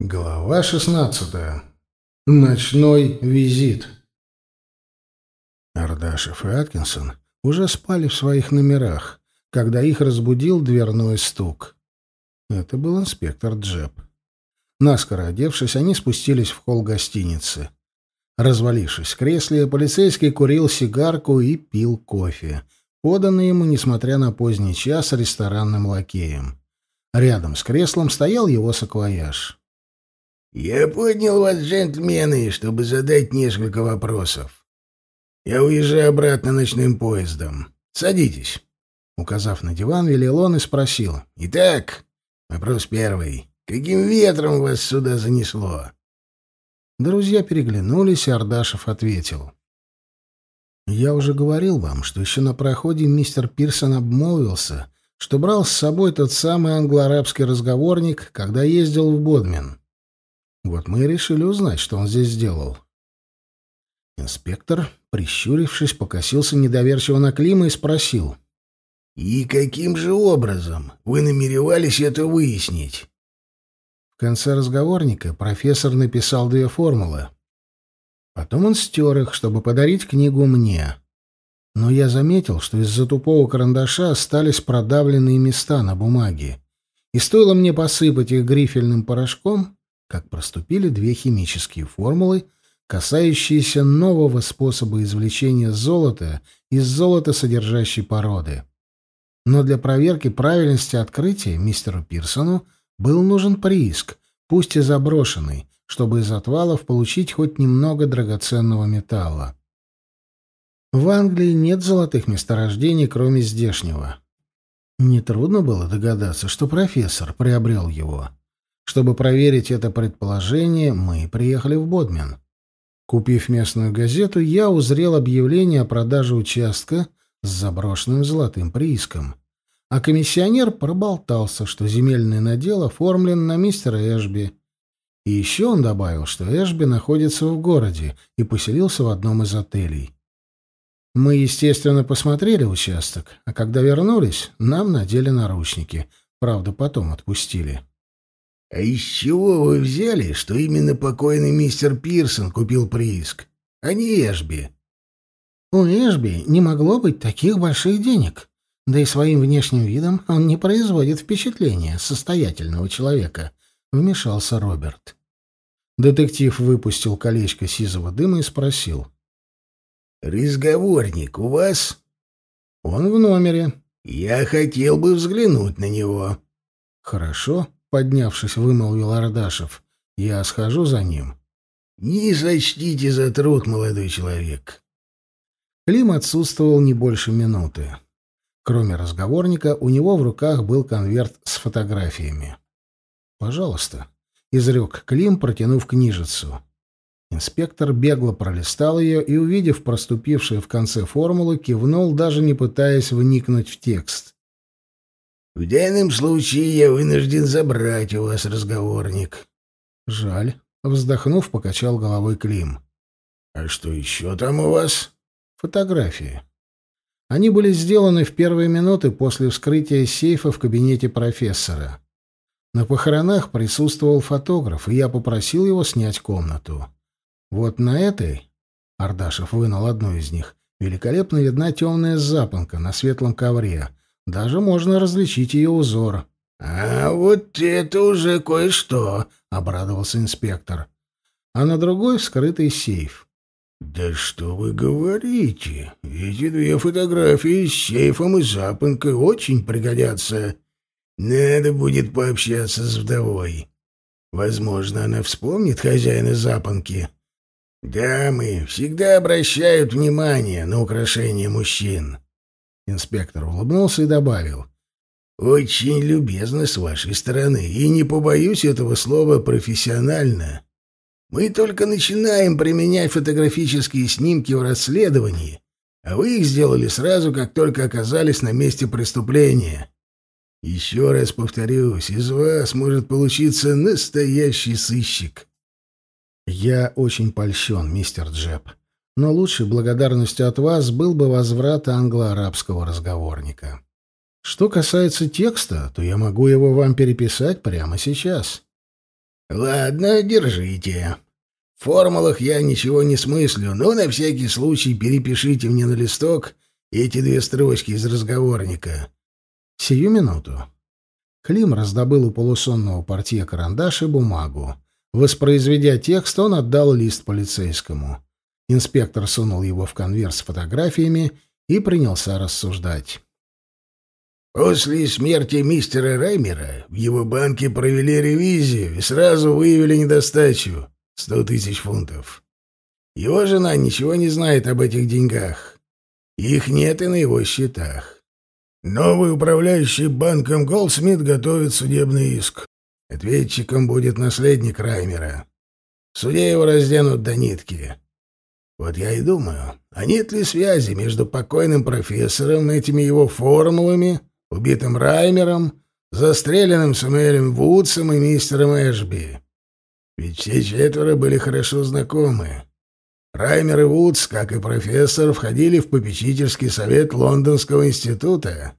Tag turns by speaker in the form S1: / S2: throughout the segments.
S1: Глава 16. Ночной визит. Ардашев и Аткинсон уже спали в своих номерах, когда их разбудил дверной стук. Это был инспектор Джеб. Наскоро одевшись, они спустились в холл гостиницы. Развалившись в кресле, полицейский курил сигарку и пил кофе, поданный ему, несмотря на поздний час, ресторанным лакеем. Рядом с креслом стоял его саквояж.
S2: «Я поднял вас, джентльмены, чтобы задать несколько вопросов. Я уезжаю обратно ночным поездом. Садитесь». Указав на диван, велел он и спросил. «Итак, вопрос первый. Каким ветром вас сюда занесло?»
S1: Друзья переглянулись, и Ардашев ответил. «Я уже говорил вам, что еще на проходе мистер Пирсон обмолвился, что брал с собой тот самый англо-арабский разговорник, когда ездил в Бодмин. Вот мы и решили узнать, что он здесь сделал. Инспектор, прищурившись, покосился недоверчиво на Клима и спросил.
S2: «И каким же образом вы намеревались это выяснить?»
S1: В конце разговорника профессор написал две формулы. Потом он стер их, чтобы подарить книгу мне. Но я заметил, что из-за тупого карандаша остались продавленные места на бумаге. И стоило мне посыпать их грифельным порошком, как проступили две химические формулы, касающиеся нового способа извлечения золота из золотосодержащей породы. Но для проверки правильности открытия мистеру Пирсону был нужен прииск, пусть и заброшенный, чтобы из отвалов получить хоть немного драгоценного металла. В Англии нет золотых месторождений, кроме здешнего. Нетрудно было догадаться, что профессор приобрел его. Чтобы проверить это предположение, мы приехали в Бодмин. Купив местную газету, я узрел объявление о продаже участка с заброшенным золотым прииском. А комиссионер проболтался, что земельный надел оформлен на мистера Эшби. И еще он добавил, что Эшби находится в городе и поселился в одном из отелей. Мы, естественно, посмотрели участок, а когда вернулись, нам надели наручники. Правда, потом отпустили.
S2: «А из чего вы взяли, что именно покойный мистер Пирсон купил прииск, а не Эшби?»
S1: «У Эшби не могло быть таких больших денег. Да и своим внешним видом он не производит впечатления состоятельного человека», — вмешался Роберт. Детектив выпустил колечко сизого дыма и спросил.
S2: «Разговорник у вас?»
S1: «Он в номере».
S2: «Я хотел бы взглянуть на него».
S1: «Хорошо», поднявшись, вымолвил Ардашев. Я схожу за ним.
S2: Не сочтите за труд, молодой человек.
S1: Клим отсутствовал не больше минуты. Кроме разговорника, у него в руках был конверт с фотографиями. «Пожалуйста», — изрек Клим, протянув книжицу. Инспектор бегло пролистал ее и, увидев проступившие в конце формулы, кивнул, даже не пытаясь вникнуть в текст.
S2: В данном случае я вынужден забрать у вас разговорник.
S1: Жаль. Вздохнув, покачал головой Клим.
S2: А что еще там у вас?
S1: Фотографии. Они были сделаны в первые минуты после вскрытия сейфа в кабинете профессора. На похоронах присутствовал фотограф, и я попросил его снять комнату. Вот на этой, Ардашев вынул одну из них, великолепно видна темная запонка на светлом ковре — даже можно различить ее узор.
S2: «А вот это уже кое-что», — обрадовался инспектор.
S1: А на другой вскрытый сейф.
S2: «Да что вы говорите? Эти две фотографии с сейфом и запонкой очень пригодятся. Надо будет пообщаться с вдовой. Возможно, она вспомнит хозяина запонки. Дамы всегда обращают внимание на украшения мужчин».
S1: Инспектор улыбнулся и добавил.
S2: «Очень любезно с вашей стороны, и не побоюсь этого слова профессионально. Мы только начинаем применять фотографические снимки в расследовании, а вы их сделали сразу, как только оказались на месте преступления. Еще раз повторюсь, из вас может получиться настоящий сыщик».
S1: «Я очень польщен, мистер Джеб», но лучшей благодарностью от вас был бы возврат англо-арабского разговорника. Что касается текста, то я могу его вам переписать прямо сейчас.
S2: Ладно, держите. В формулах я ничего не смыслю, но на всякий случай перепишите мне на листок эти две строчки из разговорника.
S1: Сию минуту. Клим раздобыл у полусонного портье карандаш и бумагу. Воспроизведя текст, он отдал лист полицейскому. Инспектор сунул его в конверт с фотографиями и принялся рассуждать.
S2: После смерти мистера Раймера в его банке провели ревизию и сразу выявили недостачу — сто тысяч фунтов. Его жена ничего не знает об этих деньгах. Их нет и на его счетах. Новый управляющий банком Голдсмит готовит судебный иск. Ответчиком будет наследник Раймера. В суде его разденут до нитки. Вот я и думаю, а нет ли связи между покойным профессором, этими его формулами — убитым Раймером, застреленным Самуэлем Вудсом и мистером Эшби. Ведь все четверо были хорошо знакомы. Раймер и Вудс, как и профессор, входили в попечительский совет Лондонского института.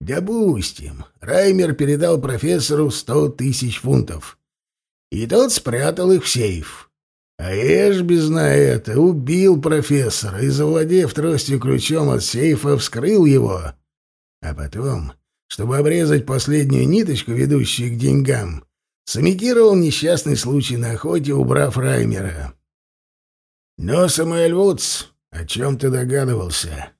S2: Допустим, Раймер передал профессору сто тысяч фунтов. И тот спрятал их в сейф. А Эшби, зная это, убил профессора и, завладев тростью ключом от сейфа, вскрыл его а потом, чтобы обрезать последнюю ниточку, ведущую к деньгам, сымитировал несчастный случай на охоте, убрав Раймера. Но Самуэль Вудс о чем ты догадывался.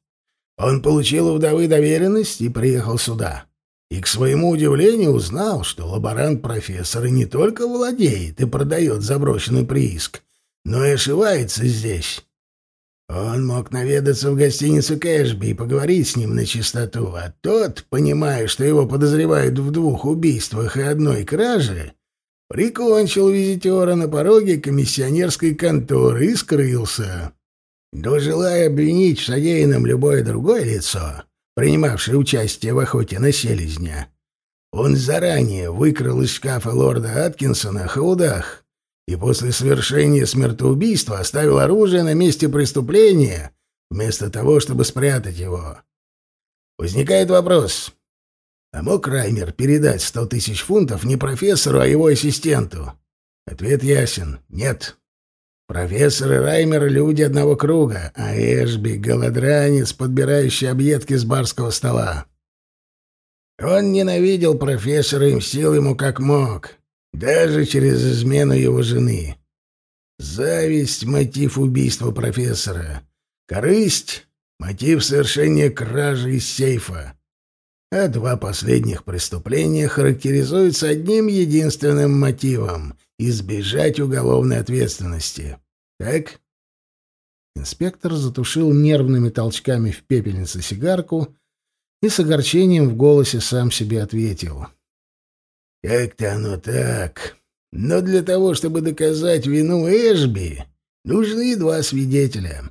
S2: Он получил у вдовы доверенность и приехал сюда. И, к своему удивлению, узнал, что лаборант профессора не только владеет и продает заброшенный прииск, но и ошивается здесь. Он мог наведаться в гостиницу Кэшби и поговорить с ним на чистоту, а тот, понимая, что его подозревают в двух убийствах и одной краже, прикончил визитера на пороге комиссионерской конторы и скрылся. Но, желая обвинить в содеянном любое другое лицо, принимавшее участие в охоте на селезня, он заранее выкрал из шкафа лорда Аткинсона хаудах и после совершения смертоубийства оставил оружие на месте преступления, вместо того, чтобы спрятать его. Возникает вопрос, а мог Раймер передать сто тысяч фунтов не профессору, а его ассистенту? Ответ ясен — нет. Профессор и Раймер — люди одного круга, а Эшби — голодранец, подбирающий объедки с барского стола. Он ненавидел профессора и мстил ему как мог, даже через измену его жены. Зависть — мотив убийства профессора. Корысть — мотив совершения кражи из сейфа. А два последних преступления характеризуются одним единственным мотивом — избежать уголовной ответственности. Так?
S1: Инспектор затушил нервными толчками в пепельнице сигарку и с огорчением в голосе сам себе ответил —
S2: как-то оно так. Но для того, чтобы доказать вину Эшби, нужны два свидетеля.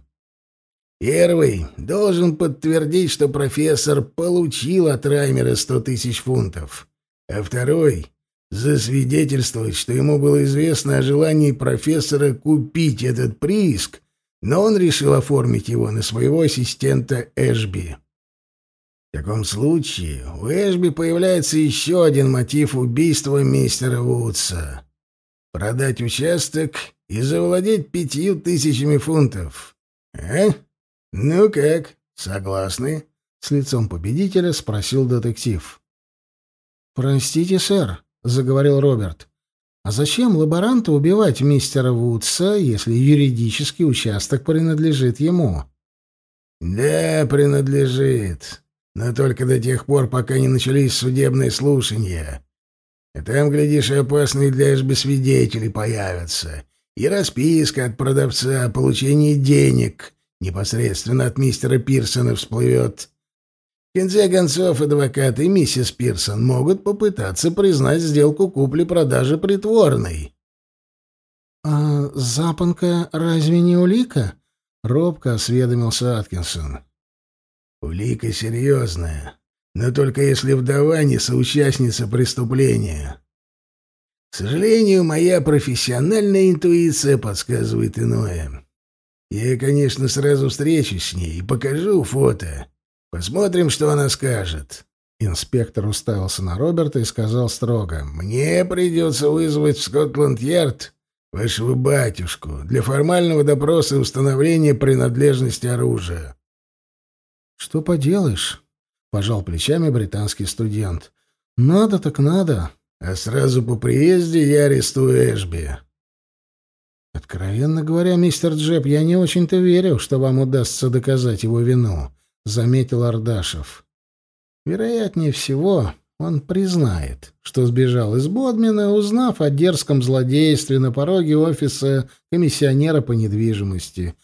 S2: Первый должен подтвердить, что профессор получил от Раймера сто тысяч фунтов, а второй — засвидетельствовать, что ему было известно о желании профессора купить этот прииск, но он решил оформить его на своего ассистента Эшби. В таком случае у Эшби появляется еще один мотив убийства мистера Вудса. Продать участок и завладеть пятью тысячами фунтов. А? Ну как, согласны?
S1: С лицом победителя спросил детектив. «Простите, сэр», — заговорил Роберт. «А зачем лаборанта убивать мистера Вудса, если юридический участок принадлежит ему?»
S2: «Да, принадлежит но только до тех пор, пока не начались судебные слушания. И там, глядишь, и опасные для Эшби свидетели появятся, и расписка от продавца о получении денег непосредственно от мистера Пирсона всплывет. В конце концов, адвокат и миссис Пирсон могут попытаться признать сделку купли-продажи притворной.
S1: — А запонка разве не улика? — робко осведомился Аткинсон.
S2: Улика серьезная, но только если вдова не соучастница преступления. К сожалению, моя профессиональная интуиция подсказывает иное. Я, конечно, сразу встречусь с ней и покажу фото. Посмотрим, что она скажет.
S1: Инспектор уставился на Роберта и сказал строго.
S2: «Мне придется вызвать в Скотланд-Ярд вашего батюшку для формального допроса и установления принадлежности оружия».
S1: «Что поделаешь?» — пожал плечами британский студент. «Надо так надо.
S2: А сразу по приезде я арестую Эшби».
S1: «Откровенно говоря, мистер Джеб, я не очень-то верю, что вам удастся доказать его вину», — заметил Ардашев. «Вероятнее всего, он признает, что сбежал из Бодмина, узнав о дерзком злодействе на пороге офиса комиссионера по недвижимости.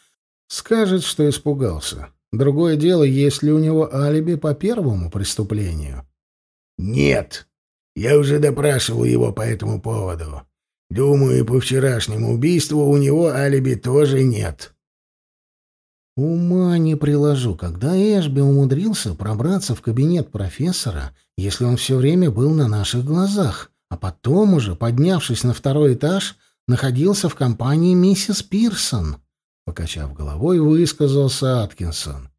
S1: Скажет, что испугался. Другое дело, есть ли у него алиби по первому преступлению».
S2: «Нет. Я уже допрашивал его по этому поводу. Думаю, и по вчерашнему убийству у него алиби тоже нет».
S1: Ума не приложу, когда Эшби умудрился пробраться в кабинет профессора, если он все время был на наших глазах, а потом уже, поднявшись на второй этаж, находился в компании миссис Пирсон. Покачав головой, высказался Аткинсон.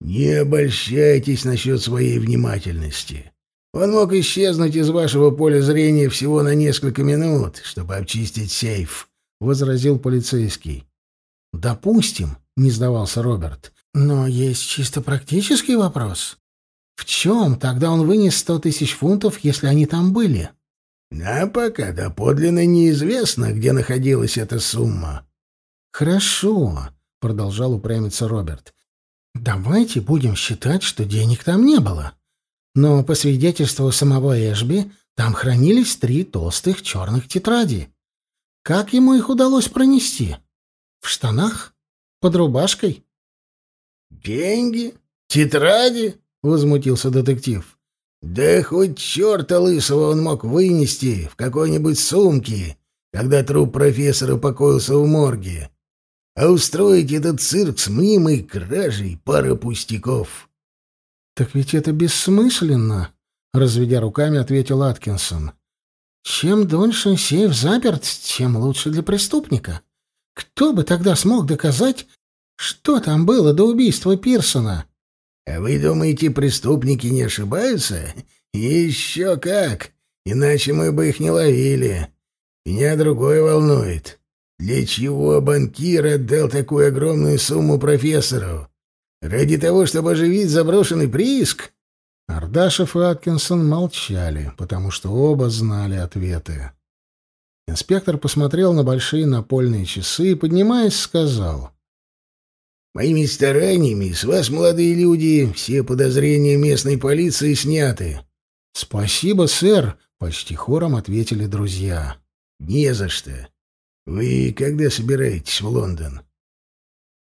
S2: «Не обольщайтесь насчет своей внимательности. Он мог исчезнуть из вашего поля зрения всего на несколько минут, чтобы обчистить сейф», — возразил полицейский.
S1: «Допустим», — не сдавался Роберт. «Но есть чисто практический вопрос. В чем тогда он вынес сто тысяч фунтов, если они там были?»
S2: «А пока доподлинно неизвестно, где находилась эта сумма».
S1: «Хорошо», — продолжал упрямиться Роберт. «Давайте будем считать, что денег там не было. Но по свидетельству самого Эшби, там хранились три толстых черных тетради. Как ему их удалось пронести? В штанах?» Под рубашкой?
S2: Деньги? Тетради? возмутился детектив. Да хоть черта лысого он мог вынести в какой-нибудь сумке, когда труп профессора покоился в морге. А устроить этот цирк с мнимой кражей пара пустяков.
S1: Так ведь это бессмысленно, разведя руками, ответил Аткинсон. Чем дольше сейф заперт, тем лучше для преступника. Кто бы тогда смог доказать, что там было до убийства Пирсона?
S2: А вы думаете, преступники не ошибаются? Еще как! Иначе мы бы их не ловили. Меня другое волнует. Для чего банкир отдал такую огромную сумму профессору? Ради того, чтобы оживить заброшенный прииск?
S1: Ардашев и Аткинсон молчали, потому что оба знали ответы. Инспектор посмотрел на большие напольные часы и, поднимаясь, сказал.
S2: «Моими стараниями с вас, молодые люди, все подозрения местной полиции сняты».
S1: «Спасибо, сэр», — почти хором ответили друзья.
S2: «Не за что. Вы когда собираетесь в Лондон?»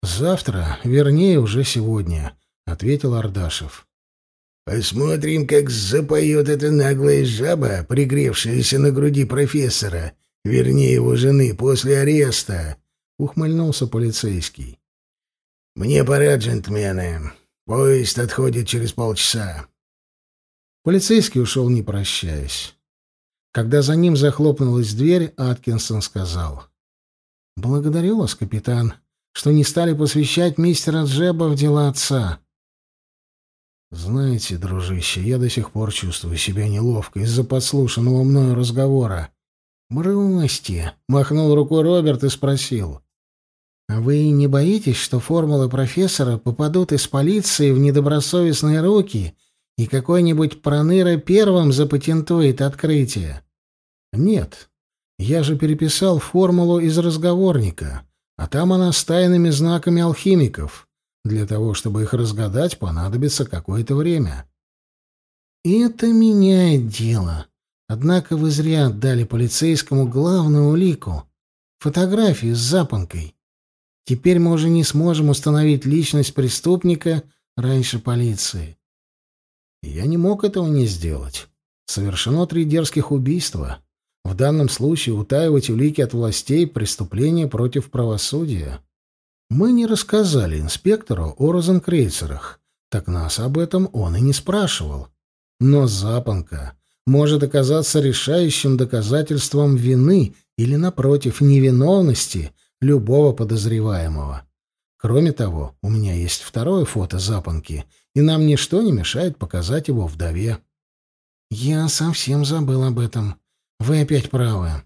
S1: «Завтра, вернее, уже сегодня», — ответил Ардашев.
S2: Посмотрим, как запоет эта наглая жаба, пригревшаяся на груди профессора, вернее, его жены, после ареста, — ухмыльнулся полицейский. — Мне пора, джентльмены. Поезд отходит через полчаса.
S1: Полицейский ушел, не прощаясь. Когда за ним захлопнулась дверь, Аткинсон сказал. — Благодарю вас, капитан, что не стали посвящать мистера Джеба в дела отца. Знаете, дружище, я до сих пор чувствую себя неловко из-за подслушанного мною разговора. Бросьте, махнул рукой Роберт и спросил. А вы не боитесь, что формулы профессора попадут из полиции в недобросовестные руки, и какой-нибудь проныра первым запатентует открытие? Нет. Я же переписал формулу из разговорника, а там она с тайными знаками алхимиков. Для того, чтобы их разгадать, понадобится какое-то время. И это меняет дело. Однако вы зря отдали полицейскому главную улику — фотографию с запонкой. Теперь мы уже не сможем установить личность преступника раньше полиции. Я не мог этого не сделать. Совершено три дерзких убийства. В данном случае утаивать улики от властей — преступление против правосудия. Мы не рассказали инспектору о розенкрейцерах, так нас об этом он и не спрашивал. Но запонка может оказаться решающим доказательством вины или, напротив, невиновности любого подозреваемого. Кроме того, у меня есть второе фото запонки, и нам ничто не мешает показать его вдове. Я совсем забыл об этом. Вы опять правы.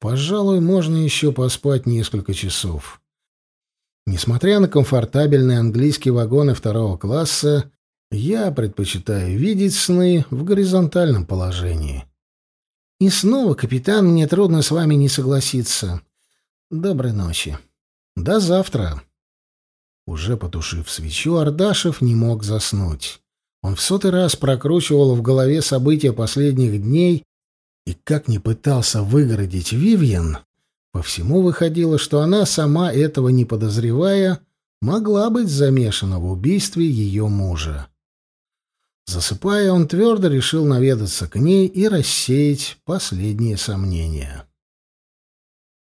S1: Пожалуй, можно еще поспать несколько часов. Несмотря на комфортабельные английские вагоны второго класса, я предпочитаю видеть сны в горизонтальном положении. И снова, капитан, мне трудно с вами не согласиться. Доброй ночи. До завтра. Уже потушив свечу, Ардашев не мог заснуть. Он в сотый раз прокручивал в голове события последних дней и как ни пытался выгородить Вивьен, по всему выходило, что она, сама этого не подозревая, могла быть замешана в убийстве ее мужа. Засыпая, он твердо решил наведаться к ней и рассеять последние сомнения.